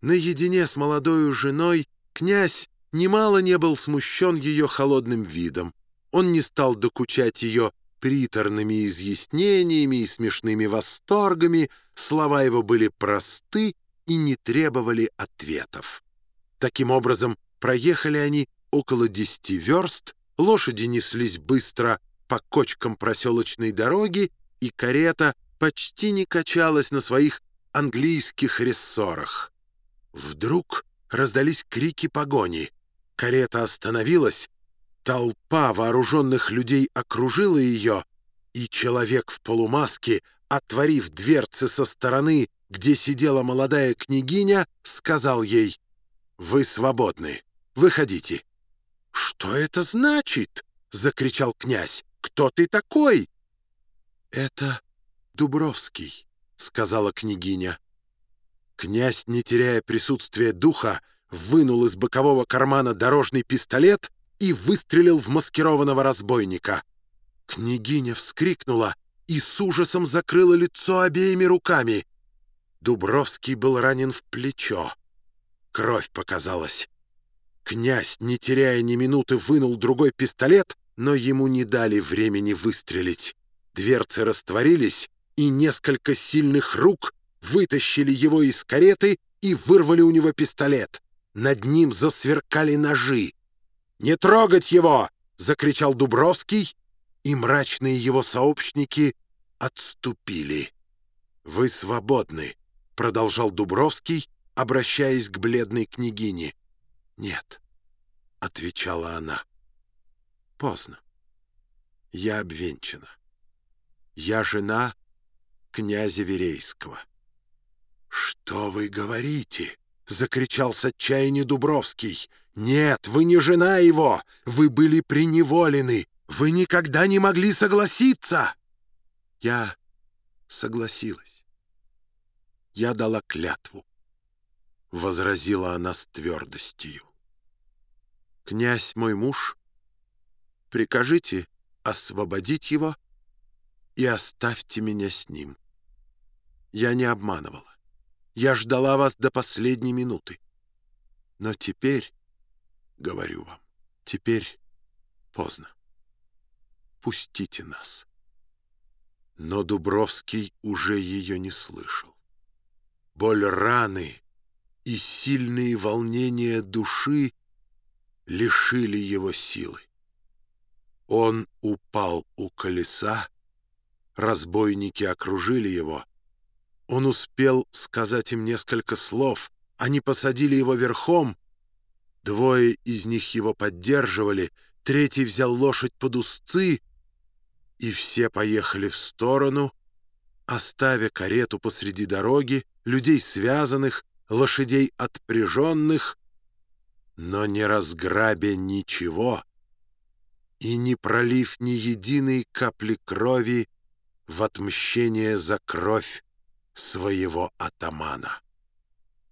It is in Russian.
Наедине с молодою женой князь немало не был смущен ее холодным видом. Он не стал докучать ее приторными изъяснениями и смешными восторгами, слова его были просты и не требовали ответов. Таким образом, проехали они около десяти верст, лошади неслись быстро по кочкам проселочной дороги, и карета почти не качалась на своих английских рессорах. Вдруг раздались крики погони. Карета остановилась, толпа вооруженных людей окружила ее, и человек в полумаске, отворив дверцы со стороны, где сидела молодая княгиня, сказал ей «Вы свободны, выходите». «Что это значит?» — закричал князь. «Кто ты такой?» «Это Дубровский», — сказала княгиня. Князь, не теряя присутствия духа, вынул из бокового кармана дорожный пистолет и выстрелил в маскированного разбойника. Княгиня вскрикнула и с ужасом закрыла лицо обеими руками. Дубровский был ранен в плечо. Кровь показалась. Князь, не теряя ни минуты, вынул другой пистолет, но ему не дали времени выстрелить. Дверцы растворились, и несколько сильных рук вытащили его из кареты и вырвали у него пистолет. Над ним засверкали ножи. «Не трогать его!» — закричал Дубровский, и мрачные его сообщники отступили. «Вы свободны», — продолжал Дубровский, обращаясь к бледной княгине. «Нет», — отвечала она. «Поздно. Я обвенчана. Я жена князя Верейского». «Что вы говорите?» — закричал с отчаяния Дубровский. «Нет, вы не жена его! Вы были преневолены! Вы никогда не могли согласиться!» Я согласилась. Я дала клятву. — возразила она с твердостью. «Князь мой муж, прикажите освободить его и оставьте меня с ним. Я не обманывала. Я ждала вас до последней минуты. Но теперь, говорю вам, теперь поздно. Пустите нас. Но Дубровский уже ее не слышал. Боль раны и сильные волнения души лишили его силы. Он упал у колеса, разбойники окружили его, он успел сказать им несколько слов. Они посадили его верхом. Двое из них его поддерживали. Третий взял лошадь под узцы, и все поехали в сторону, оставя карету посреди дороги, людей связанных, лошадей отпряженных, но не разграбя ничего и не пролив ни единой капли крови в отмщение за кровь своего атамана.